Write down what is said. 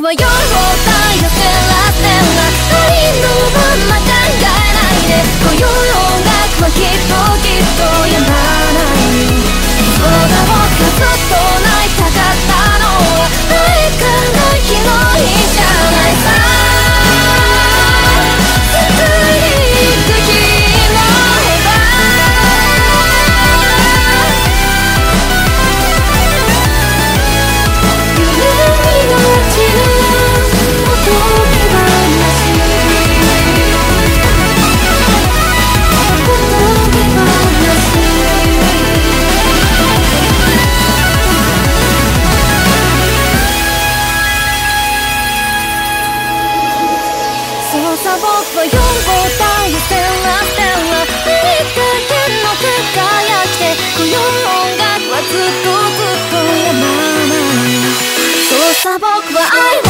僕は夜を抱いてらってはありのまま考えないで今宵音楽はさ僕は4号体をステラステラありったけの輝きで今宵音楽はずっとずっとやまないそうさ僕は愛を